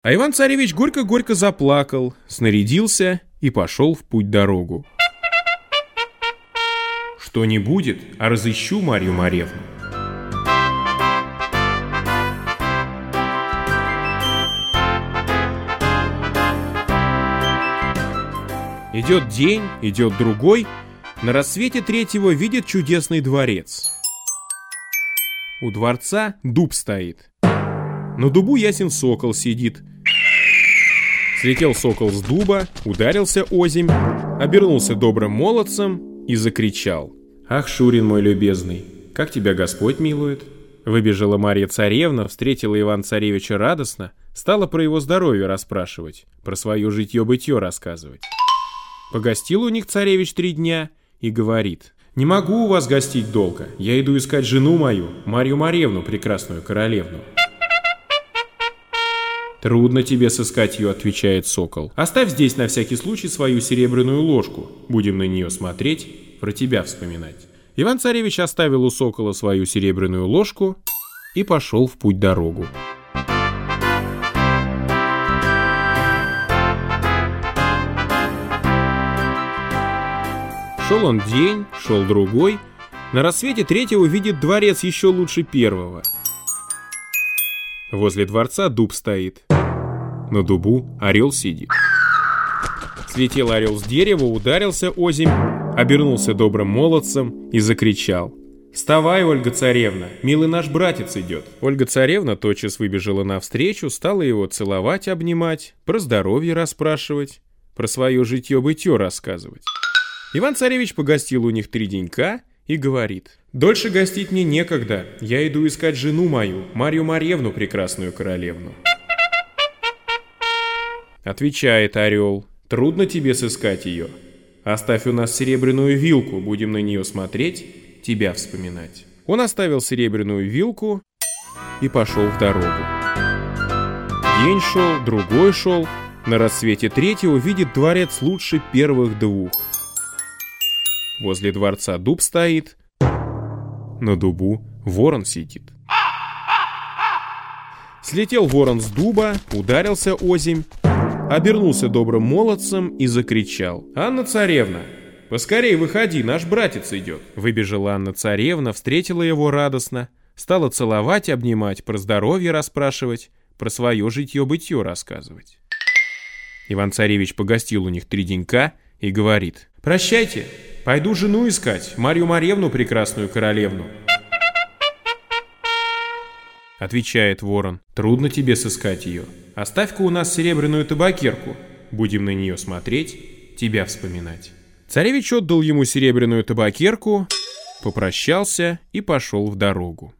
А Иван-царевич горько-горько заплакал, снарядился и пошел в путь-дорогу. Что не будет, а разыщу Марью Маревну. Идет день, идет другой, на рассвете третьего видит чудесный дворец. У дворца дуб стоит. На дубу ясен сокол сидит. Слетел сокол с дуба, ударился озимь, обернулся добрым молодцем и закричал. «Ах, Шурин мой любезный, как тебя Господь милует!» Выбежала Марья Царевна, встретила Иван-Царевича радостно, стала про его здоровье расспрашивать, про свое житье-бытье рассказывать. Погостил у них царевич три дня и говорит, «Не могу у вас гостить долго, я иду искать жену мою, Марью Маревну, прекрасную королевну». «Трудно тебе сыскать ее», — отвечает сокол. «Оставь здесь на всякий случай свою серебряную ложку. Будем на нее смотреть, про тебя вспоминать». Иван-царевич оставил у сокола свою серебряную ложку и пошел в путь-дорогу. Шел он день, шел другой. На рассвете третьего видит дворец еще лучше первого. Возле дворца дуб стоит. На дубу орел сидит. Слетел орел с дерева, ударился озимь, обернулся добрым молодцем и закричал. «Вставай, Ольга Царевна, милый наш братец идет!» Ольга Царевна тотчас выбежала навстречу, стала его целовать, обнимать, про здоровье расспрашивать, про свое житье-бытье рассказывать. Иван-царевич погостил у них три денька и говорит. «Дольше гостить мне некогда, я иду искать жену мою, Марью Марьевну, прекрасную королевну». Отвечает орел. «Трудно тебе сыскать ее. Оставь у нас серебряную вилку, будем на нее смотреть, тебя вспоминать». Он оставил серебряную вилку и пошел в дорогу. День шел, другой шел. На рассвете третьего видит дворец лучше первых двух. Возле дворца дуб стоит. На дубу ворон сидит. Слетел ворон с дуба, ударился озимь, обернулся добрым молодцем и закричал. «Анна царевна, поскорей выходи, наш братец идет!» Выбежала Анна царевна, встретила его радостно, стала целовать, обнимать, про здоровье расспрашивать, про свое житье-бытье рассказывать. Иван-царевич погостил у них три денька и говорит. «Прощайте, Пойду жену искать, Марью Марьевну, прекрасную королевну. Отвечает ворон, трудно тебе сыскать ее. Оставь-ка у нас серебряную табакерку. Будем на нее смотреть, тебя вспоминать. Царевич отдал ему серебряную табакерку, попрощался и пошел в дорогу.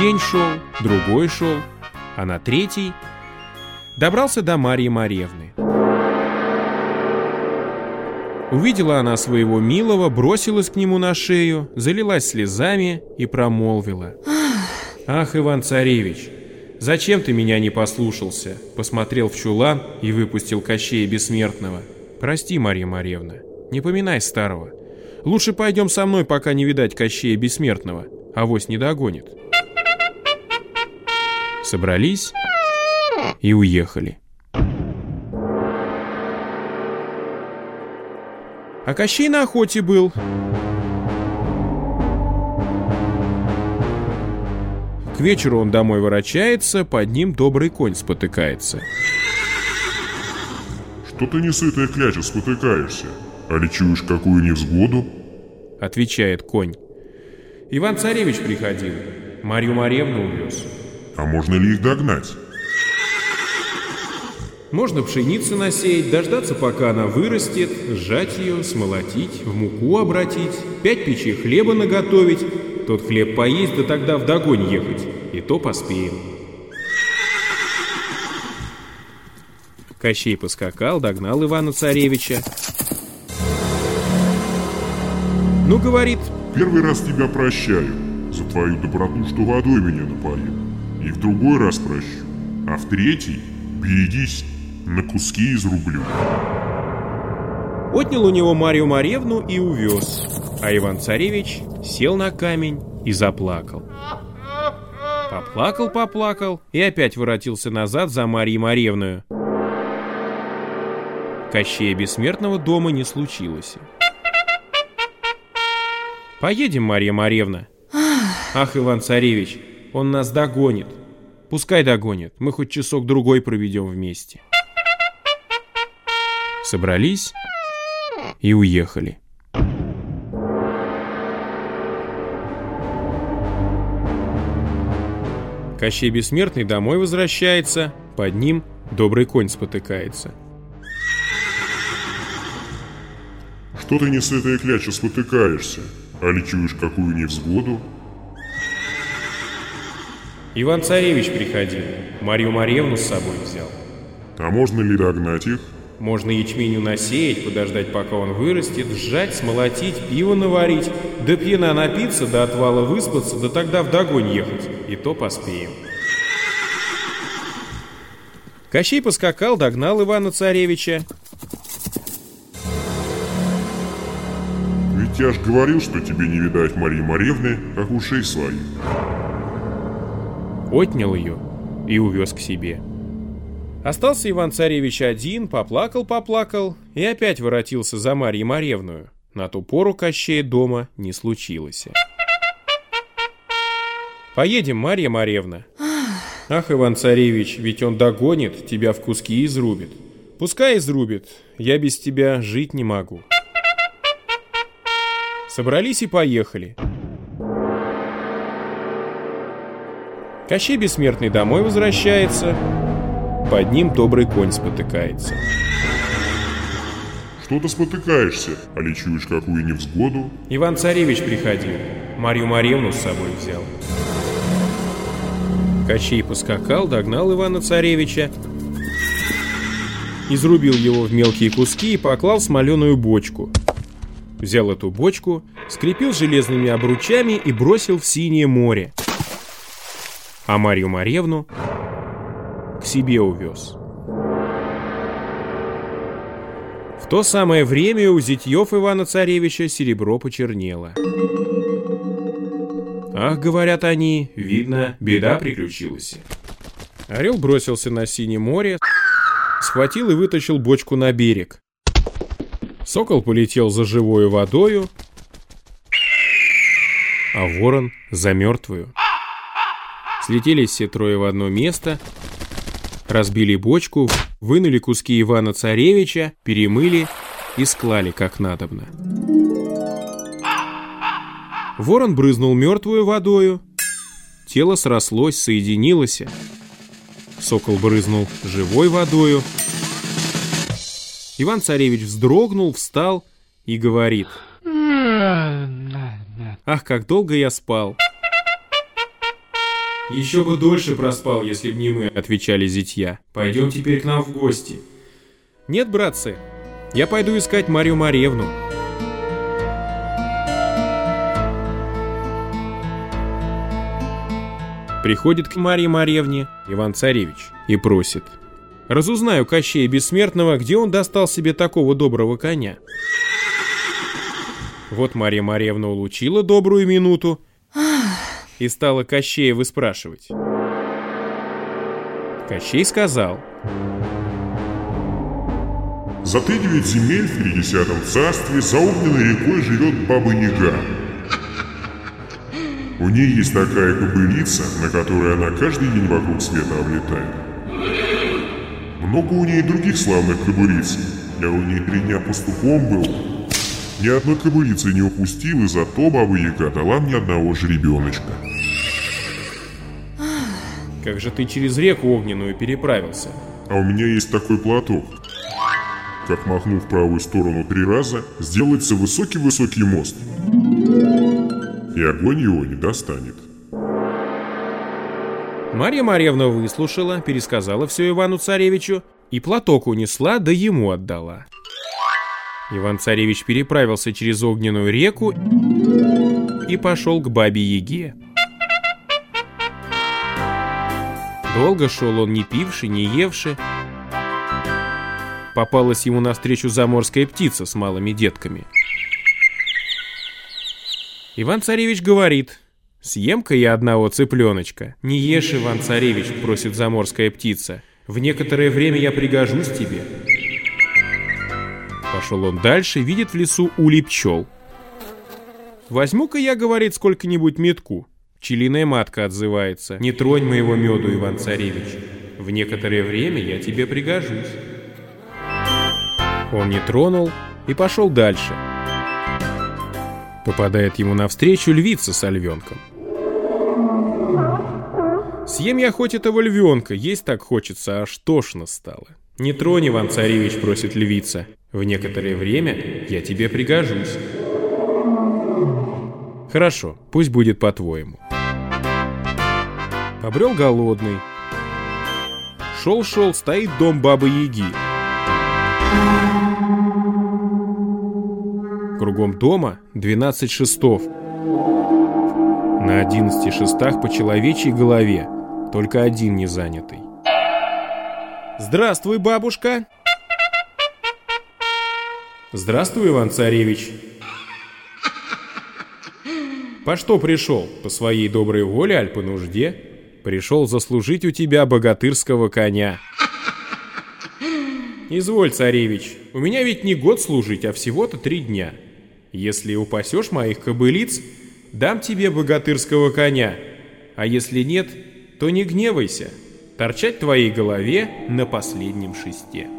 День шел, другой шел, а на третий добрался до Марьи Маревны. Увидела она своего милого, бросилась к нему на шею, залилась слезами и промолвила. «Ах, Иван-царевич, зачем ты меня не послушался?» Посмотрел в чулан и выпустил Кощея Бессмертного. «Прости, Марья Маревна, не поминай старого. Лучше пойдем со мной, пока не видать Кощея Бессмертного, авось не догонит» собрались и уехали. А Кощей на охоте был. К вечеру он домой ворочается, под ним добрый конь спотыкается. Что ты не сытая кляча спотыкаешься? А ли чуешь какую невзгоду? Отвечает конь. Иван-царевич приходил, Марью Маревну увез. А можно ли их догнать? Можно пшеницу насеять, дождаться, пока она вырастет, сжать ее, смолотить, в муку обратить, пять печей хлеба наготовить, тот хлеб поесть, да тогда в догонь ехать, и то поспеем. Кощей поскакал, догнал Ивана-царевича. Ну, говорит... Первый раз тебя прощаю. за твою доброту, что водой меня напоил. И в другой раз прощу. А в третий берегись, на куски изрублю. Отнял у него Марию Маревну и увез. А Иван-царевич сел на камень и заплакал. Поплакал, поплакал и опять воротился назад за Марьей Маревную. Кощея Бессмертного дома не случилось. «Поедем, Марья Маревна». «Ах, Иван-царевич, он нас догонит». «Пускай догонит, мы хоть часок-другой проведем вместе». Собрались и уехали. Кощей Бессмертный домой возвращается, под ним добрый конь спотыкается. Что ты не с этой кляча спотыкаешься? А ли чуешь какую невзгоду? Иван-царевич приходил, Марью Марьевну с собой взял. А можно ли догнать их? Можно ячменю насеять, подождать, пока он вырастет, сжать, смолотить, пиво наварить, да пьяна напиться, до отвала выспаться, да тогда в догонь ехать. И то поспеем. Кощей поскакал, догнал Ивана-царевича. Ведь я ж говорил, что тебе не видать Марии Маревны, как ушей своих. Отнял ее и увез к себе. Остался Иван-царевич один, поплакал-поплакал и опять воротился за Марьей Маревную. На ту пору Кощея дома не случилось. «Поедем, Марья Маревна». «Ах, Иван-царевич, ведь он догонит, тебя в куски изрубит». «Пускай изрубит, я без тебя жить не могу». Собрались и поехали. Кощей Бессмертный домой возвращается, под ним добрый конь спотыкается. Что ты спотыкаешься, а ли чуешь какую невзгоду? Иван-царевич приходил, Марью Марьевну с собой взял. Кощей поскакал, догнал Ивана-царевича, изрубил его в мелкие куски и поклал смоленую бочку. Взял эту бочку, скрепил железными обручами и бросил в синее море. А Марью Марьевну к себе увез. В то самое время у зятьев Ивана-Царевича серебро почернело. Ах, говорят они, видно, беда приключилась. Орел бросился на синее море, схватил и вытащил бочку на берег. Сокол полетел за живою водою, а ворон за мертвую. Слетелись все трое в одно место, разбили бочку, вынули куски Ивана-Царевича, перемыли и склали как надобно. Ворон брызнул мертвую водою, тело срослось, соединилось. Сокол брызнул живой водою. Иван-Царевич вздрогнул, встал и говорит. Ах, как долго я спал. «Еще бы дольше проспал, если б не мы», — отвечали зятья. «Пойдем теперь к нам в гости». «Нет, братцы, я пойду искать Марию Маревну». Приходит к Марье Маревне Иван-Царевич и просит. «Разузнаю Кощея Бессмертного, где он достал себе такого доброго коня». Вот Марья Маревна улучила добрую минуту и стала Кощея выспрашивать. Кощей сказал. За ты девять земель в тридесятом царстве за огненной рекой живет Баба Яга. У ней есть такая кобылица, на которой она каждый день вокруг света облетает. Много у ней других славных кобылиц. Я у ней три дня пастухом был. Ни одной кобылицы не упустил, и зато Баба Яга дала мне одного жеребеночка. Как же ты через реку огненную переправился? А у меня есть такой платок. Как махнув в правую сторону три раза, сделается высокий-высокий мост. И огонь его не достанет. Марья Марьевна выслушала, пересказала все Ивану-царевичу и платок унесла, да ему отдала. Иван-царевич переправился через огненную реку и пошел к бабе-яге. Долго шел он, не пивший, не евший. Попалась ему навстречу заморская птица с малыми детками. Иван-царевич говорит, «Съем-ка я одного цыпленочка». «Не ешь, Иван-царевич», — просит заморская птица. «В некоторое время я пригожусь тебе». Пошел он дальше, видит в лесу улей пчел. Возьму-ка я, говорит, сколько-нибудь метку. Пчелиная матка отзывается. Не тронь моего меду, Иван-царевич. В некоторое время я тебе пригожусь. Он не тронул и пошел дальше. Попадает ему навстречу львица с львенком. Съем я хоть этого львенка, есть так хочется, аж тошно стало. Не тронь, Иван-царевич, просит львица. В некоторое время я тебе пригожусь. Хорошо, пусть будет по-твоему. Побрел голодный. Шел-шел, стоит дом Бабы-Яги. Кругом дома 12 шестов. На 11 шестах по человечьей голове, только один не занятый. «Здравствуй, бабушка!» «Здравствуй, Иван-Царевич!» «По что пришел? По своей доброй воле, аль по нужде?» «Пришел заслужить у тебя богатырского коня». «Изволь, царевич, у меня ведь не год служить, а всего-то три дня. Если упасешь моих кобылиц, дам тебе богатырского коня, а если нет, то не гневайся, торчать твоей голове на последнем шесте».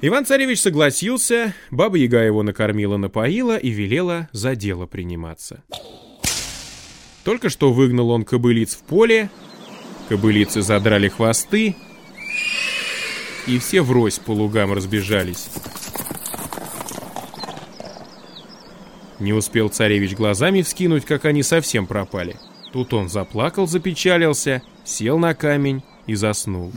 Иван-царевич согласился, баба-яга его накормила-напоила и велела за дело приниматься. Только что выгнал он кобылиц в поле, кобылицы задрали хвосты, и все врозь по лугам разбежались. Не успел царевич глазами вскинуть, как они совсем пропали. Тут он заплакал, запечалился, сел на камень и заснул.